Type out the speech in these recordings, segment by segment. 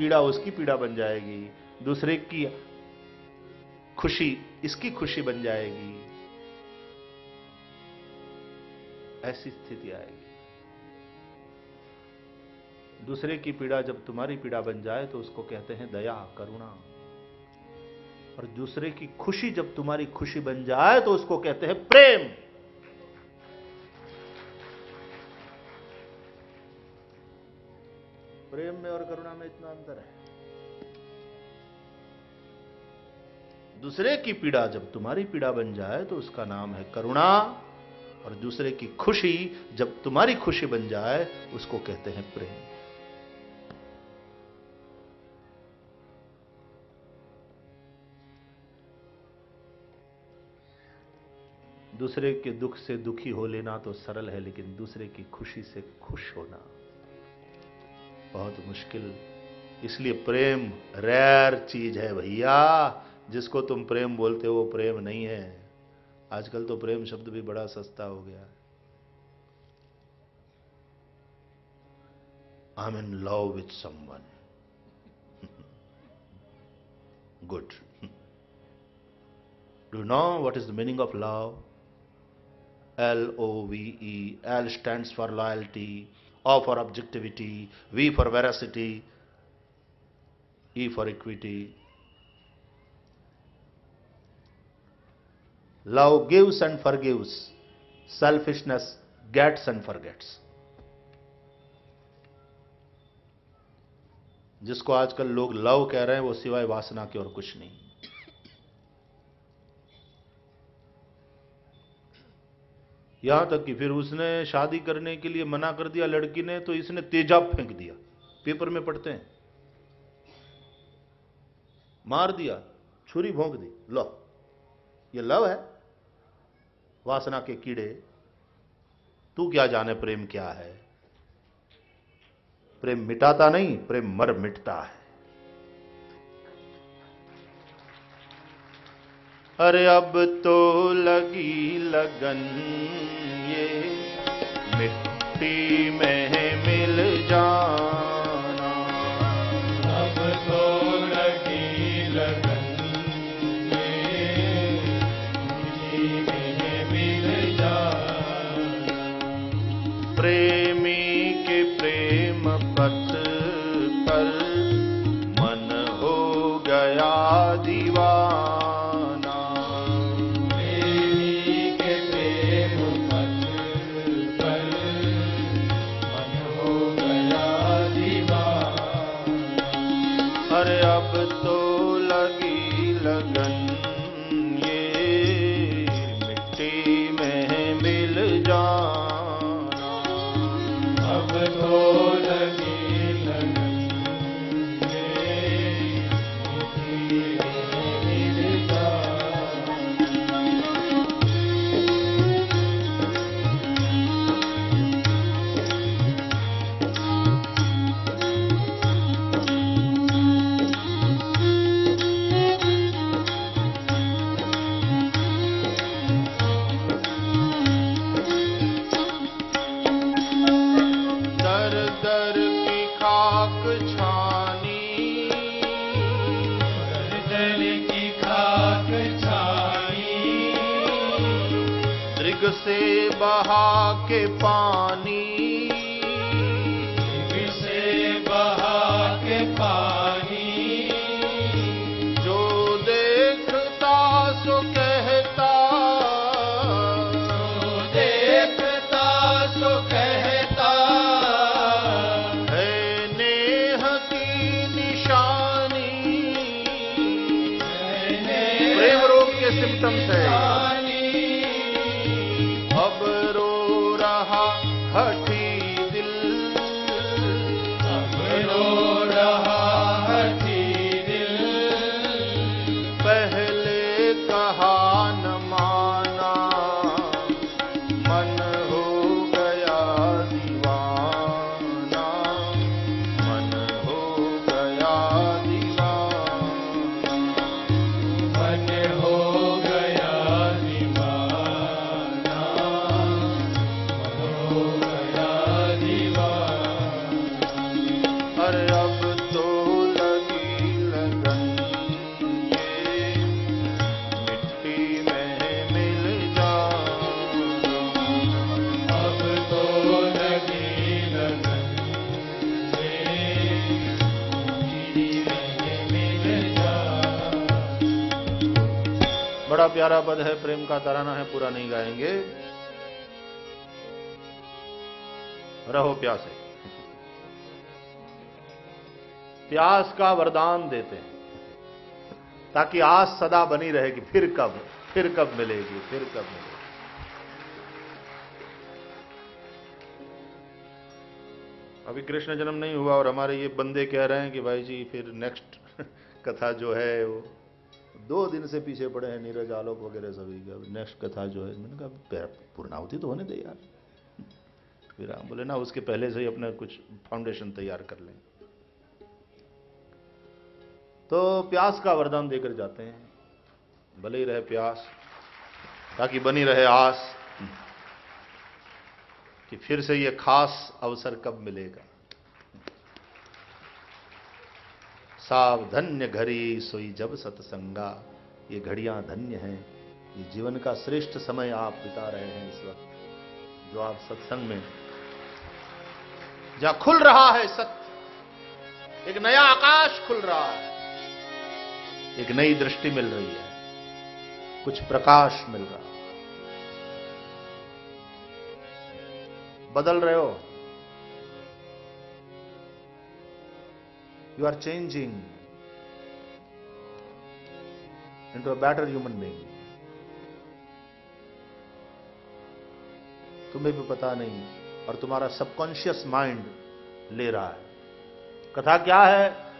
पीड़ा उसकी पीड़ा बन जाएगी, दूसरे की खुशी इसकी खुशी बन जाएगी। ऐसी स्थिति आएगी। दूसरे की पीड़ा जब तुम्हारी पीड़ा बन जाए तो उसको कहते हैं दया, करुणा। और दूसरे की खुशी जब तुम्हारी खुशी बन जाए तो उसको कहते हैं प्रेम। प्रेम में और करुणा में इतना अंतर है। दूसरे की पीड़ा जब तुम्हारी पीड़ा बन जाए तो उसका नाम है करुणा, और दूसरे की खुशी जब तुम्हारी खुशी बन जाए, उसको कहते हैं प्रेम। दूसरे के दुख से दुखी हो लेना तो सरल है, लेकिन दूसरे की खुशी से खुश होना। बहुत मुश्किल। इसलिए प्रेम रेयर चीज़ है भैया। जिसको तुम प्रेम बोलते हो वो प्रेम नहीं है। आजकल तो प्रेम शब्द भी बड़ा सस्ता हो गया। I am in love with someone good do know what is the meaning of love L O V E. L stands for loyalty, O for objectivity, V for veracity, E for equity. Love gives and forgives. Selfishness gets and forgets. जिसको आजकल लोग love कह रहे हैं वो सिवाय वासना के और कुछ नहीं यहाँ तक कि फिर उसने शादी करने के लिए मना कर दिया लड़की ने तो इसने तेजाब फेंक दिया। पेपर में पढ़ते हैं। मार दिया, छुरी भोंक दी। लो, ये लव है। वासना के कीड़े, तू क्या जाने प्रेम क्या है? प्रेम मिटाता नहीं, प्रेम मर मिटता है। अरे अब तो लगी लगन ये। मिट्टी में मिल जाना। अब तो लगी लगन ये। मिट्टी में मिल जाना। प्रेमी बड़ा प्यारा पद है, प्रेम का तराना है, पूरा नहीं गाएँगे। रहो प्यासे प्यास का वरदान देते हैं, ताकि आस सदा बनी रहेगी। फिर कब? फिर कब मिलेगी? फिर कब मिलेगी? अभी कृष्ण जन्म नहीं हुआ और हमारे ये बंदे कह रहे हैं कि भाई जी, फिर नेक्स्ट कथा जो है वो दो दिन से पीछे पड़े हैं, नीरज आलोक वगैरह सभी का। नेक्स्ट कथा जो है, मैंने कहा पूर्णावती तो होने दे यार। फिर हम बोले, ना, उसके पहले से ही अपना कुछ फाउंडेशन तैयार कर लें। तो प्यास का वरदान देकर जाते हैं। भले ही रहे प्यास, ताकि बनी रहे आस, कि फिर से ये खास अवसर कब मिलेगा। सावधन्य घड़ी सोई जब सत्संगा। ये घड़ियाँ धन्य हैं। ये जीवन का श्रेष्ठ समय आप बिता रहे हैं इस वक्त। जो आप सत्संग में जहाँ खुल रहा है सत्य। एक नया आकाश खुल रहा है। एक नई दृष्टि मिल रही है। कुछ प्रकाश मिल रहा बदल रहे हो? You are changing into a better human being. तुम्हें भी पता नहीं, और तुम्हारा सबकॉन्शियस माइंड ले रहा है। कथा क्या है?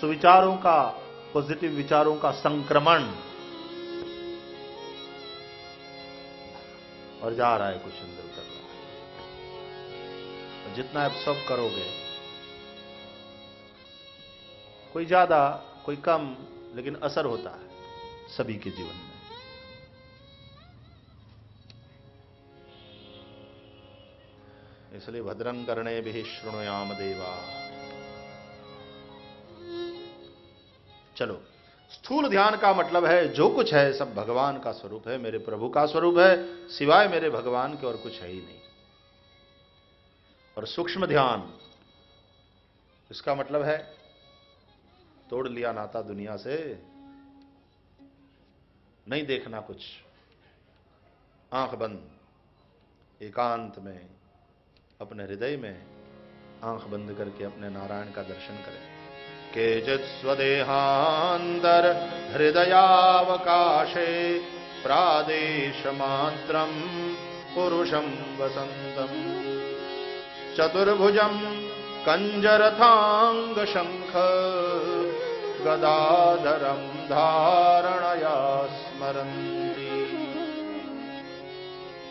सुविचारों का पॉजिटिव विचारों का संक्रमण। और जा रहा है कुछ अंदर कर रहा है। जितना सब करोगे कोई ज़्यादा, कोई कम, लेकिन असर होता है सभी के जीवन में। इसलिए भद्रं करणे भी श्रृणुयाम देवा। चलो, स्थूल ध्यान का मतलब है जो कुछ है, सब भगवान का स्वरूप है, मेरे प्रभु का स्वरूप है, सिवाय मेरे भगवान के और कुछ है ही नहीं। और सूक्ष्म ध्यान, इसका मतलब है तोड़ लिया नाता दुनिया से। नहीं देखना कुछ। आँख बंद। एकांत में, अपने हृदय में आँख बंद करके अपने नारायण का दर्शन करें। केचित स्वदेहांतर हृदयावकाशे प्रादेश मात्रम पुरुषम वसंतम चतुर्भुजम कंजरथांग शंख गदाधरम धारणया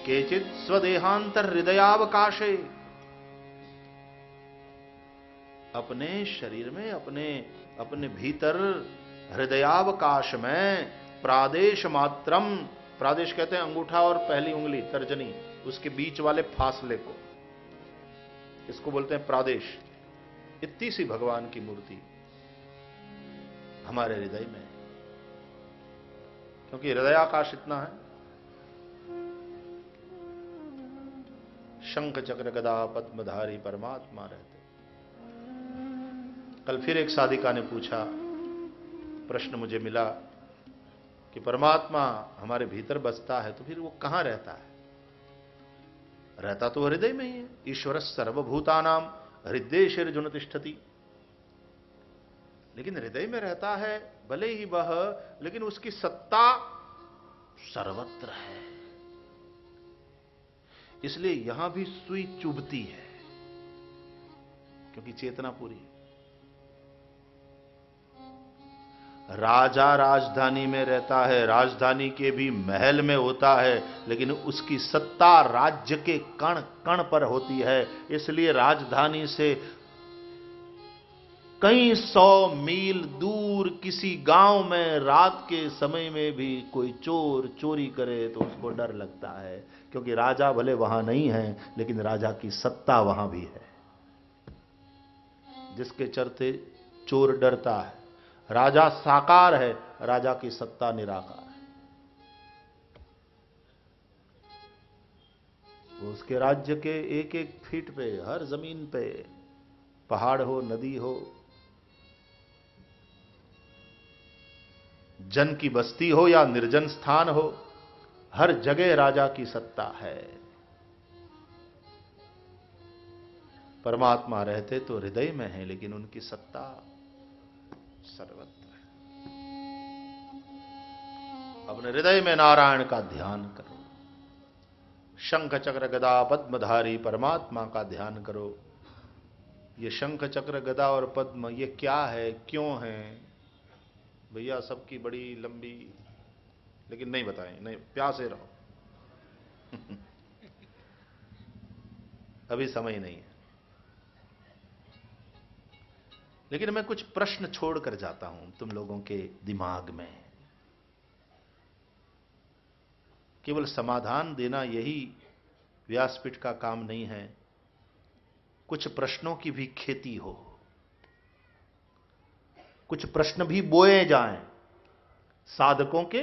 केचित स्वदेहांतर हृदयावकाशे अपने शरीर में, अपने अपने भीतर हृदयावकाश में प्रादेश मात्रम, प्रादेश कहते हैं अंगूठा और पहली उंगली, तर्जनी, उसके बीच वाले फासले को। इसको बोलते हैं प्रादेश। इतनी सी भगवान की मूर्ति। हमारे हृदय में क्योंकि हृदयाकाश इतना है। शंख चक्र गदा पद्मधारी परमात्मा रहते। कल फिर एक साधिका ने पूछा, प्रश्न मुझे मिला कि परमात्मा हमारे भीतर बसता है तो फिर वो कहाँ रहता है? रहता तो हृदय में ही है। ईश्वर सर्वभूता नाम हृदय शिर तिष्ठती। लेकिन हृदय में रहता है, भले ही वह, लेकिन उसकी सत्ता सर्वत्र है। इसलिए यहाँ भी सुई चुभती है, क्योंकि चेतना पूरी है। राजा राजधानी में रहता है, राजधानी के भी महल में होता है, लेकिन उसकी सत्ता राज्य के कण कण पर होती है। इसलिए राजधानी से कई सौ मील दूर किसी गाँव में रात के समय में भी कोई चोर चोरी करे तो उसको डर लगता है, क्योंकि राजा भले वहाँ नहीं है, लेकिन राजा की सत्ता वहाँ भी है। जिसके चलते चोर डरता है। राजा साकार है, राजा की सत्ता निराकार है। उसके राज्य के एक एक फीट पे, हर ज़मीन पे, पहाड़ हो, नदी हो जन की बस्ती हो या निर्जन स्थान हो, हर जगह राजा की सत्ता है। परमात्मा रहते तो हृदय में है, लेकिन उनकी सत्ता सर्वत्र है। अपने हृदय में नारायण का ध्यान करो। शंख चक्र गदा पद्मधारी परमात्मा का ध्यान करो। ये शंख चक्र गदा और पद्म, ये क्या है, क्यों है? भैया सबकी बड़ी लंबी, लेकिन नहीं बताएँ, नहीं, प्यासे रहो। अभी समय नहीं है। लेकिन मैं कुछ प्रश्न छोड़कर जाता हूँ तुम लोगों के दिमाग में। केवल समाधान देना यही व्यासपीठ का काम नहीं है। कुछ प्रश्नों की भी खेती हो। कुछ प्रश्न भी बोए जाएँ साधकों के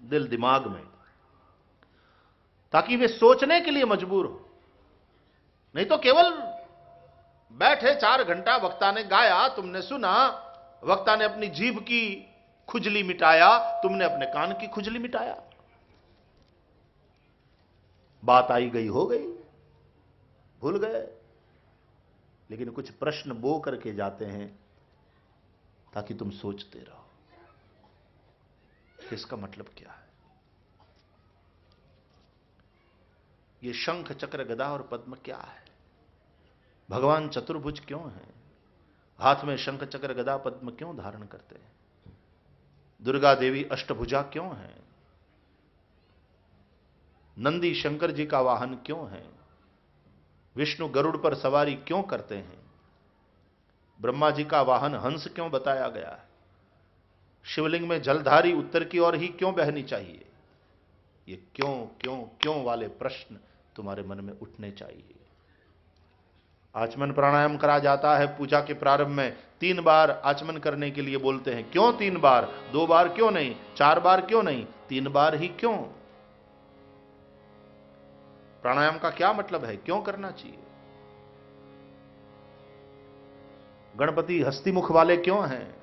दिल दिमाग में, ताकि वे सोचने के लिए मजबूर हो। नहीं तो केवल बैठे चार घंटा वक्ता ने गाया, तुमने सुना, वक्ता ने अपनी जीभ की खुजली मिटाया, तुमने अपने कान की खुजली मिटाया। बात आई गई, हो गई, भूल गए, लेकिन कुछ प्रश्न बो करके जाते हैं। ताकि तुम सोचते रहो। इसका मतलब क्या है? ये शंख, चक्र, गदा और पद्म क्या है? भगवान चतुर्भुज क्यों है? हाथ में शंख, चक्र, गदा, पद्म क्यों धारण करते हैं? दुर्गा देवी अष्टभुजा क्यों है? नंदी शंकर जी का वाहन क्यों है? विष्णु गरुड़ पर सवारी क्यों करते हैं? ब्रह्मा जी का वाहन हंस क्यों बताया गया? है शिवलिंग में जलधारी उत्तर की ओर ही क्यों बहनी चाहिए? ये क्यों क्यों क्यों वाले प्रश्न तुम्हारे मन में उठने चाहिए? आचमन प्राणायाम करा जाता है पूजा के प्रारंभ में। तीन बार आचमन करने के लिए बोलते हैं, क्यों तीन बार? दो बार क्यों नहीं? चार बार क्यों नहीं? तीन बार ही क्यों? प्राणायाम का क्या मतलब है? क्यों करना चाहिए? गणपति हस्तिमुख वाले क्यों हैं?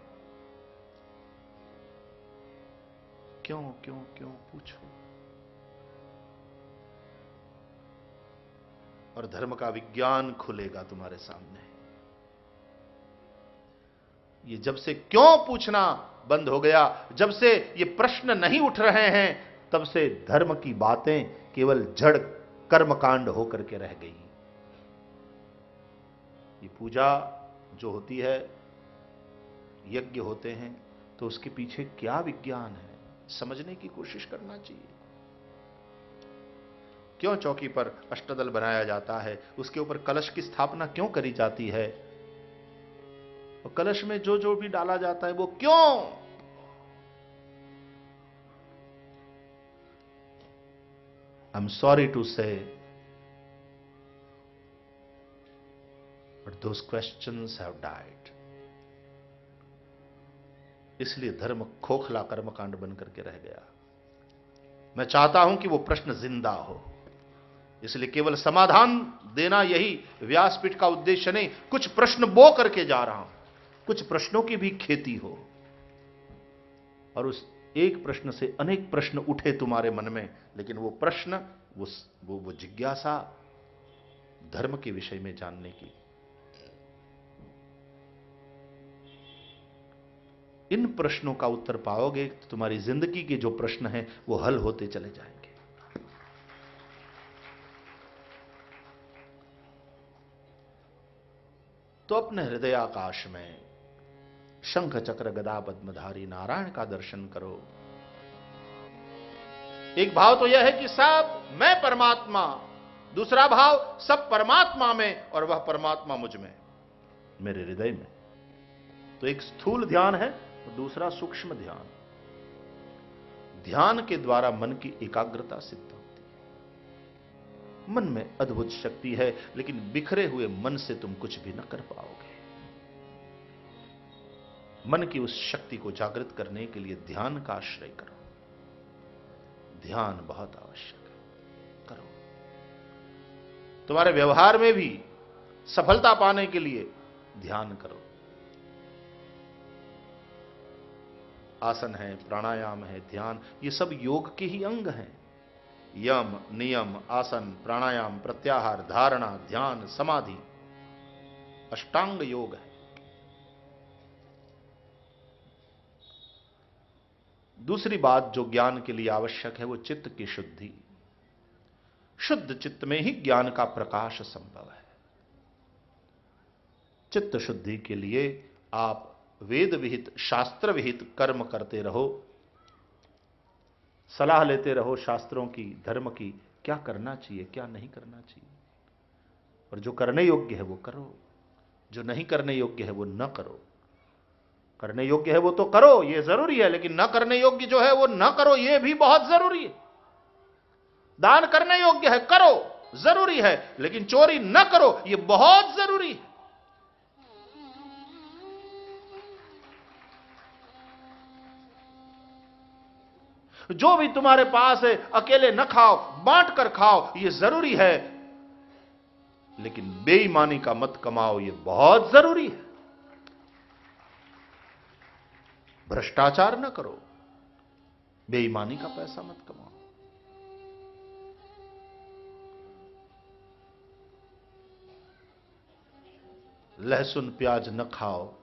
क्यों क्यों क्यों? पूछो। और धर्म का विज्ञान खुलेगा तुम्हारे सामने। ये जब से क्यों पूछना बंद हो गया, जब से ये प्रश्न नहीं उठ रहे हैं, तब से धर्म की बातें केवल जड़ कर्मकांड होकर के रह गई। ये पूजा जो होती है, यज्ञ होते हैं तो उसके पीछे क्या विज्ञान है? समझने की कोशिश करना चाहिए। क्यों चौकी पर अष्टदल बनाया जाता है? उसके ऊपर कलश की स्थापना क्यों करी जाती है? और कलश में जो जो भी डाला जाता है, वो क्यों? I am sorry to say those questions have died इसलिए धर्म खोखला कर्मकांड बन करके रह गया। मैं चाहता हूँ कि वो प्रश्न ज़िंदा हो। इसलिए केवल समाधान देना यही व्यासपीठ का उद्देश्य नहीं कुछ प्रश्न बो करके जा रहा हूँ। कुछ प्रश्नों की भी खेती हो। और उस एक प्रश्न से अनेक प्रश्न उठे तुम्हारे मन में लेकिन वो प्रश्न वो, वो जिज्ञासा धर्म के विषय में जानने की। इन प्रश्नों का उत्तर पाओगे तो तुम्हारी ज़िंदगी के जो प्रश्न हैं, वो हल होते चले जाएँगे। तो अपने हृदय आकाश में शंख चक्र गदा पद्मधारी नारायण का दर्शन करो। एक भाव तो यह है कि सब मैं परमात्मा, दूसरा भाव सब परमात्मा में और वह परमात्मा मुझमें, मेरे हृदय में। तो एक स्थूल ध्यान है और दूसरा सूक्ष्म ध्यान। ध्यान के द्वारा मन की एकाग्रता सिद्ध होती है। मन में अद्भुत शक्ति है, लेकिन बिखरे हुए मन से तुम कुछ भी न कर पाओगे। मन की उस शक्ति को जागृत करने के लिए ध्यान का आश्रय करो। ध्यान बहुत आवश्यक है। करो। तुम्हारे व्यवहार में भी सफलता पाने के लिए ध्यान करो। आसन है, प्राणायाम है, ध्यान, ये सब योग के ही अंग हैं। यम, नियम, आसन, प्राणायाम, प्रत्याहार, धारणा, ध्यान, समाधि, अष्टांग योग है। दूसरी बात जो ज्ञान के लिए आवश्यक है, वो चित्त की शुद्धि। शुद्ध चित्त में ही ज्ञान का प्रकाश संभव है। चित्त शुद्धि के लिए आप वेद विहित शास्त्र विहित कर्म करते रहो। सलाह लेते रहो शास्त्रों की, धर्म की, क्या करना चाहिए, क्या नहीं करना चाहिए। और जो करने योग्य है वो करो। जो नहीं करने योग्य है वो न करो। करने योग्य है वो तो करो, ये ज़रूरी है, लेकिन न करने योग्य जो है वो न करो, ये भी बहुत ज़रूरी है। दान करने योग्य है, करो, ज़रूरी है, लेकिन चोरी न करो, ये बहुत ज़रूरी है। जो भी तुम्हारे पास है, अकेले न खाओ, बांट कर खाओ, ये ज़रूरी है। लेकिन बेईमानी का मत कमाओ, ये बहुत ज़रूरी है। भ्रष्टाचार न करो, बेईमानी का पैसा मत कमाओ। लहसुन प्याज न खाओ,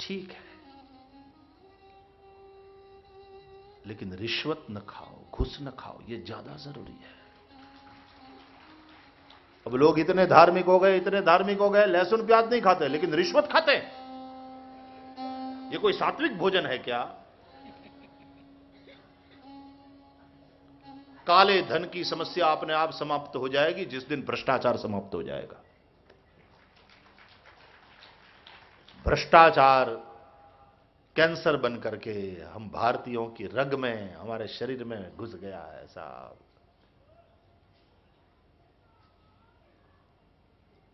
ठीक है। लेकिन रिश्वत न खाओ, घुस न खाओ यह ज़्यादा ज़रूरी है। अब लोग इतने धार्मिक हो गए, इतने धार्मिक हो गए, लहसुन प्याज नहीं खाते, लेकिन रिश्वत खाते। ये कोई सात्विक भोजन है क्या? काले धन की समस्या अपने आप समाप्त हो जाएगी, जिस दिन भ्रष्टाचार समाप्त हो जाएगा। भ्रष्टाचार कैंसर बन करके हम भारतीयों की रग में, हमारे शरीर में घुस गया है साहब।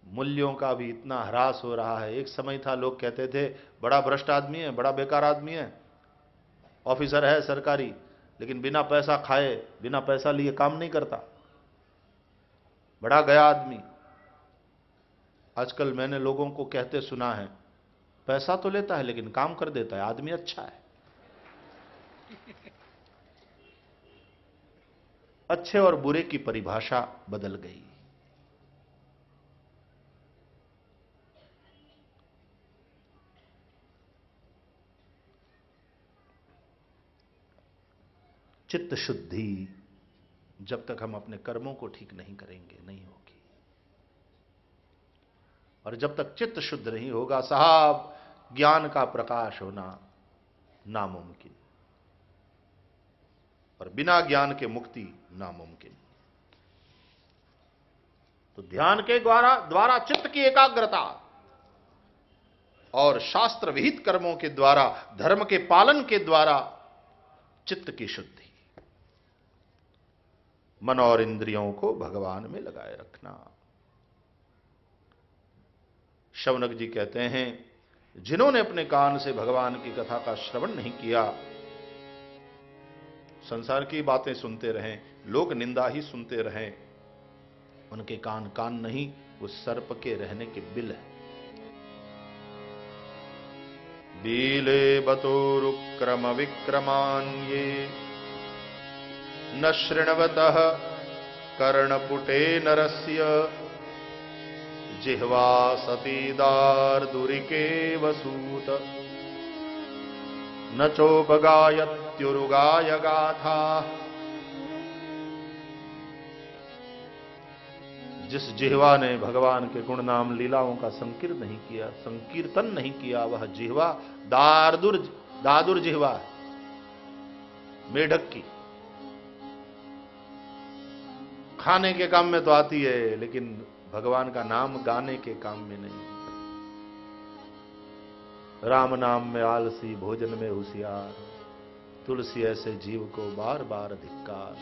मूल्यों का भी इतना ह्रास हो रहा है। एक समय था लोग कहते थे, बड़ा भ्रष्ट आदमी है, बड़ा बेकार आदमी है। ऑफिसर है सरकारी, लेकिन बिना पैसा खाए, बिना पैसा लिए काम नहीं करता। बड़ा गया आदमी। आजकल मैंने लोगों को कहते सुना है पैसा तो लेता है, लेकिन काम कर देता है। आदमी अच्छा है। अच्छे और बुरे की परिभाषा बदल गई। चित्त शुद्धि जब तक हम अपने कर्मों को ठीक नहीं करेंगे, नहीं होगी। और जब तक चित्त शुद्ध नहीं होगा साहब, ज्ञान का प्रकाश होना नामुमकिन। और बिना ज्ञान के मुक्ति नामुमकिन। तो ध्यान के द्वारा द्वारा चित्त की एकाग्रता और शास्त्र विहित कर्मों के द्वारा, धर्म के पालन के द्वारा चित्त की शुद्धि। मन और इंद्रियों को भगवान में लगाए रखना। शवनक जी कहते हैं, जिन्होंने अपने कान से भगवान की कथा का श्रवण नहीं किया, संसार की बातें सुनते रहें, लोक निंदा ही सुनते रहें। उनके कान कान नहीं, वो सर्प के रहने के बिल है। बीले बतोरुक्रम विक्रमान ये, न शृण्वत कर्णपुटे नरस्य। जिह्वा सतीदार्दुरिके वसूत न चोपगायत्युरुगाय गाथा जिस जिहवा ने भगवान के गुण नाम लीलाओं का संकीर्तन नहीं किया, संकीर्तन नहीं किया, वह जिहवा दारदुर, दादुर जिहवा मेढक की खाने के काम में तो आती है, लेकिन भगवान का नाम गाने के काम में नहीं। राम नाम में आलसी भोजन में होशियार, तुलसी ऐसे जीव को बार बार धिक्कार।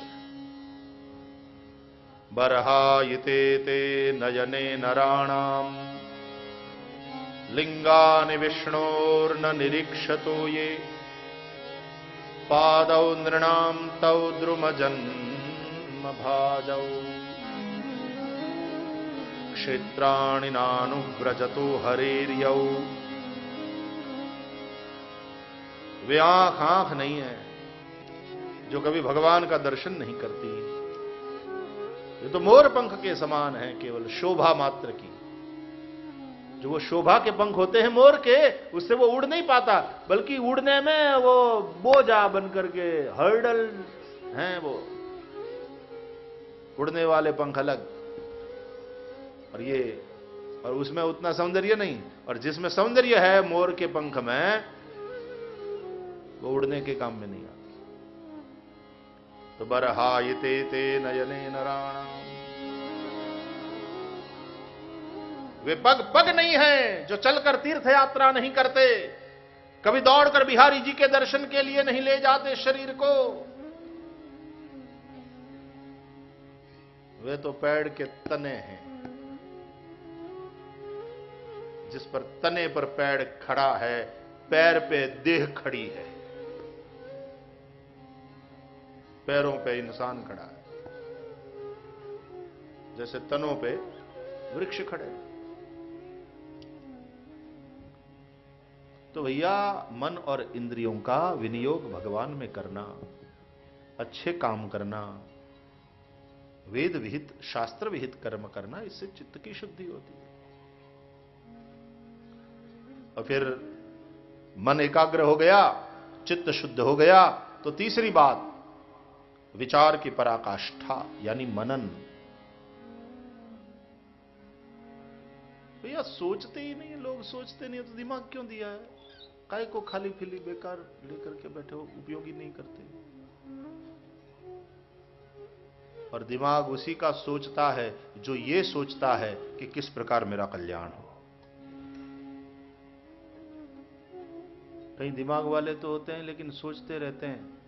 बरहायिते ते नयने नराणाम लिंगानि विष्णोर्न निरीक्षतो ये। पादौ नृणाम तौ द्रुमजन्म भाजौ। क्षेत्राणि नानुव्रजतो हरेर्यौ। वे आँख आँख नहीं है, जो कभी भगवान का दर्शन नहीं करती। ये तो मोर पंख के समान है, केवल शोभा मात्र की। जो वो शोभा के पंख होते हैं मोर के, उससे वो उड़ नहीं पाता, बल्कि उड़ने में वो बोझा बन करके हर्डल हैं वो। उड़ने वाले पंख अलग। और ये, और उसमें उतना सौंदर्य नहीं, और जिसमें सौंदर्य है मोर के पंख में, वो उड़ने के काम में नहीं आता। तो बरहायते ते नयने नारायण। वे पग पग नहीं है जो चलकर तीर्थ यात्रा नहीं करते। कभी दौड़कर बिहारी जी के दर्शन के लिए नहीं ले जाते शरीर को। वे तो पेड़ के तने हैं। जिस पर तने पर पैर खड़ा है, पैर पे देह खड़ी है। पैरों पे इंसान खड़ा है। जैसे तनों पे वृक्ष खड़े। तो भैया, मन और इंद्रियों का विनियोग भगवान में करना, अच्छे काम करना, वेद विहित, शास्त्र विहित कर्म करना, इससे चित्त की शुद्धि होती है। और फिर मन एकाग्र हो गया, चित्त शुद्ध हो गया तो तीसरी बात, विचार की पराकाष्ठा, यानी मनन। भैया, सोचते ही नहीं, लोग सोचते नहीं तो दिमाग क्यों दिया है? काय को खाली फिली बेकार लेकर के बैठे हो, उपयोगी नहीं करते। और दिमाग उसी का सोचता है, जो ये सोचता है कि किस प्रकार मेरा कल्याण हो। कहीं दिमाग वाले तो होते हैं, लेकिन सोचते रहते हैं।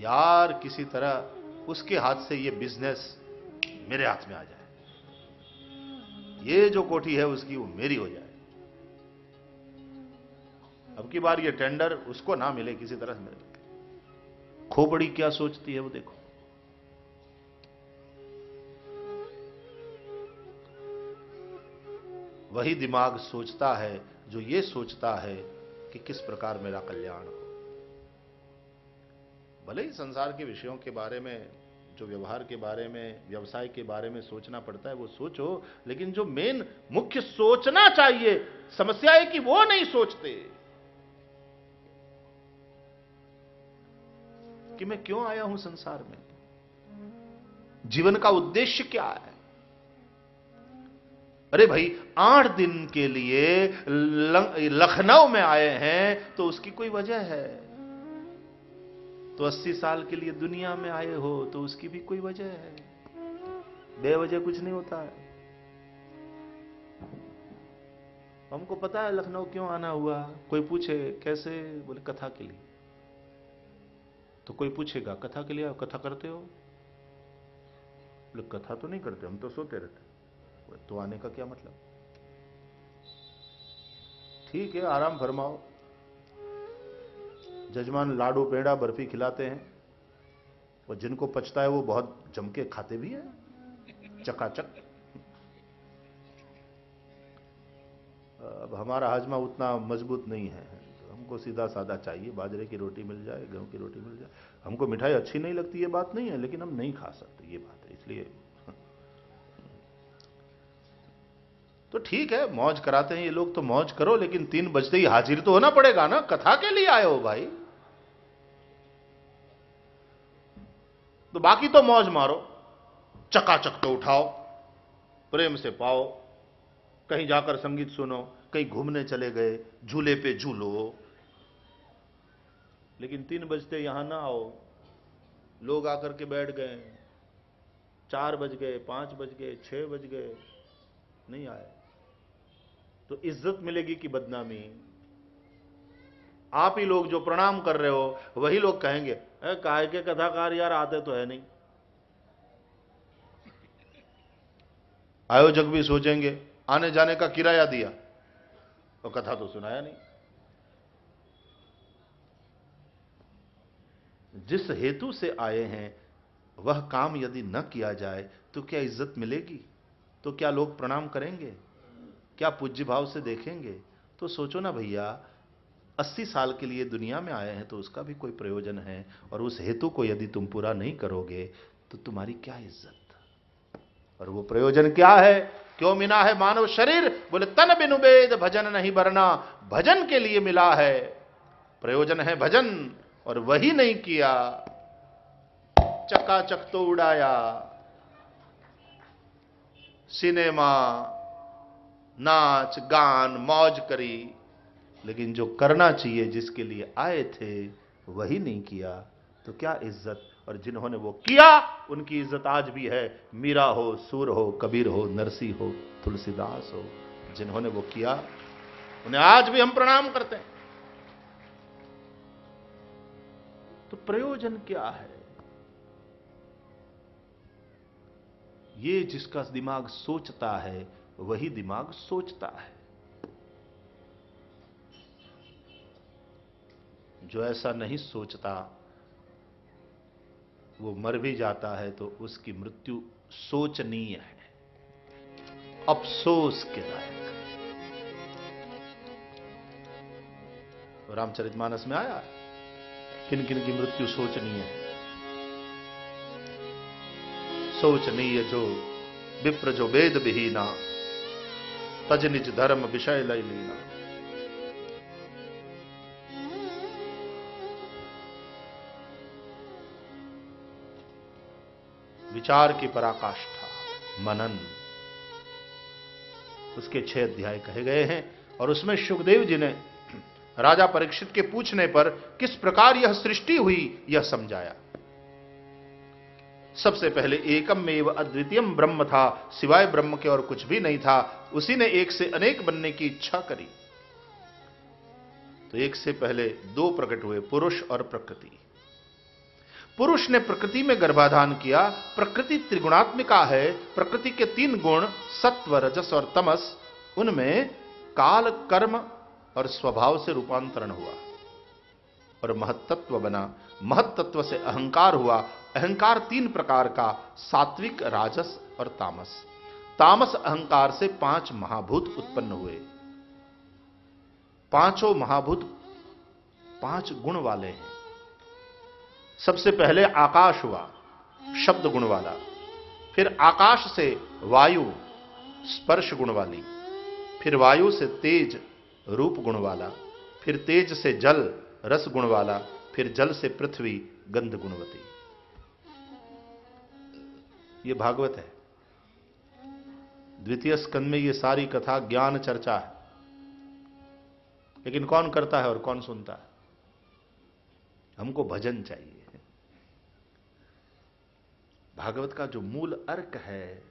यार किसी तरह उसके हाथ से ये बिज़नेस मेरे हाथ में आ जाए। ये जो कोठी है उसकी वो मेरी हो जाए। अब की बार ये टेंडर उसको ना मिले किसी तरह से मिले। खोपड़ी क्या सोचती है वो देखो। वही दिमाग सोचता है, जो ये सोचता है कि किस प्रकार मेरा कल्याण हो। भले ही संसार के विषयों के बारे में, जो व्यवहार के बारे में, व्यवसाय के बारे में सोचना पड़ता है, वो सोचो, लेकिन जो मेन मुख्य सोचना चाहिए, समस्या है कि वो नहीं सोचते। कि मैं क्यों आया हूँ संसार में? जीवन का उद्देश्य क्या है? अरे भाई, आठ दिन के लिए लखनऊ में आए हैं तो उसकी कोई वजह है? तो अस्सी साल के लिए दुनिया में आए हो तो उसकी भी कोई वजह है? बेवजह कुछ नहीं होता है। हमको पता है लखनऊ क्यों आना हुआ। कोई पूछे, कैसे? बोले, कथा के लिए। तो कोई पूछेगा, कथा के लिए आप कथा करते हो? बोले, कथा तो नहीं करते, हम तो सोते रहते तो आने का क्या मतलब? ठीक है, आराम फरमाओ। जजमान लाडू पेड़ा बर्फ़ी खिलाते हैं। और जिनको पचता है वो बहुत जम के खाते भी हैं। चकाचक। अब हमारा हाजमा उतना मज़बूत नहीं है। तो हमको सीधा सादा चाहिए। बाजरे की रोटी मिल जाए, गेहूँ की रोटी मिल जाए। हमको मिठाई अच्छी नहीं लगती, ये बात नहीं है, लेकिन हम नहीं खा सकते, ये बात है। इसलिए तो ठीक है, मौज कराते हैं ये लोग तो मौज करो, लेकिन तीन बजते ही हाजिर तो होना पड़ेगा ना? कथा के लिए आए हो भाई। तो बाकी तो मौज मारो, चकाचक तो उठाओ, प्रेम से पाओ, कहीं जाकर संगीत सुनो, कहीं घूमने चले गए, झूले पे झूलो। लेकिन तीन बजते यहाँ ना आओ, लोग आकर के बैठ गए, चार बज गए, पाँच बज गए, छह बज गए, नहीं आए। तो इज़्ज़त मिलेगी कि बदनामी? आप ही लोग जो प्रणाम कर रहे हो, वही लोग कहेंगे काय के कथाकार यार, आते तो है नहीं। आयोजक भी सोचेंगे, आने जाने का किराया दिया। और कथा तो सुनाया नहीं। जिस हेतु से आए हैं, वह काम यदि न किया जाए तो क्या इज़्ज़त मिलेगी? तो क्या लोग प्रणाम करेंगे? क्या पूज्य भाव से देखेंगे? तो सोचो ना भैया, अस्सी साल के लिए दुनिया में आए हैं तो उसका भी कोई प्रयोजन है और उस हेतु को यदि तुम पूरा नहीं करोगे तो तुम्हारी क्या इज़्ज़त? और वो प्रयोजन क्या है? क्यों मिला है मानव शरीर? बोले, तन बिनु वेद, भजन नहीं बरना भजन के लिए मिला है। प्रयोजन है भजन, और वही नहीं किया। चकाचक तो उड़ाया। सिनेमा नाच, गान, मौज करी, लेकिन जो करना चाहिए जिसके लिए आए थे, वही नहीं किया। तो क्या इज़्ज़त? और जिन्होंने वो किया, उनकी इज़्ज़त आज भी है। मीरा हो, सूर हो, कबीर हो, नरसी हो, तुलसीदास हो, जिन्होंने वो किया, उन्हें आज भी हम प्रणाम करते हैं। तो प्रयोजन क्या है? ये जिसका दिमाग सोचता है वही दिमाग सोचता है। जो ऐसा नहीं सोचता, वो मर भी जाता है तो उसकी मृत्यु सोचनीय है। अफसोस के लायक। रामचरितमानस में आया किन किन की मृत्यु सोचनीय है? सोचनीय जो, विप्र जो वेद विहीना तज निज धर्म विषय लय लीना। विचार की पराकाष्ठा, मनन। उसके छह अध्याय कहे गए हैं और उसमें सुखदेव जी ने राजा परीक्षित के पूछने पर किस प्रकार यह सृष्टि हुई यह समझाया। सबसे पहले एकम में अद्वितीयम ब्रह्म था, सिवाय ब्रह्म के और कुछ भी नहीं था, उसी ने एक से अनेक बनने की इच्छा करी। तो एक से पहले दो प्रकट हुए, पुरुष और प्रकृति। पुरुष ने प्रकृति में गर्भाधान किया, प्रकृति त्रिगुणात्मिका है, प्रकृति के तीन गुण, सत्व, रजस और तमस, उनमें काल, कर्म और स्वभाव से रूपांतरण हुआ। और महत्त्व बना महत्त्व से अहंकार हुआ अहंकार तीन प्रकार का, सात्विक, राजस और तामस। तामस अहंकार से पाँच महाभूत उत्पन्न हुए। पाँचों महाभूत पाँच गुण वाले हैं। सबसे पहले आकाश हुआ, शब्द गुण वाला। फिर आकाश से वायु, स्पर्श गुण वाली। फिर वायु से तेज, रूप गुण वाला। फिर तेज से जल, रस गुण वाला। फिर जल से पृथ्वी, गंध गुणवती। ये भागवत है। द्वितीय स्कंद में ये सारी कथा, ज्ञान, चर्चा है। लेकिन कौन करता है और कौन सुनता है? हमको भजन चाहिए। भागवत का जो मूल अर्क है